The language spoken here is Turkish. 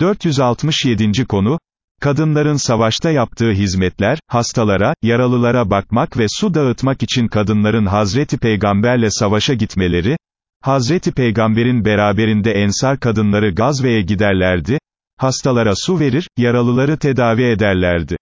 467. konu, Kadınların savaşta yaptığı hizmetler, hastalara, yaralılara bakmak ve su dağıtmak için kadınların Hazreti Peygamberle savaşa gitmeleri, Hazreti Peygamberin beraberinde ensar kadınları gazveye giderlerdi, hastalara su verir, yaralıları tedavi ederlerdi.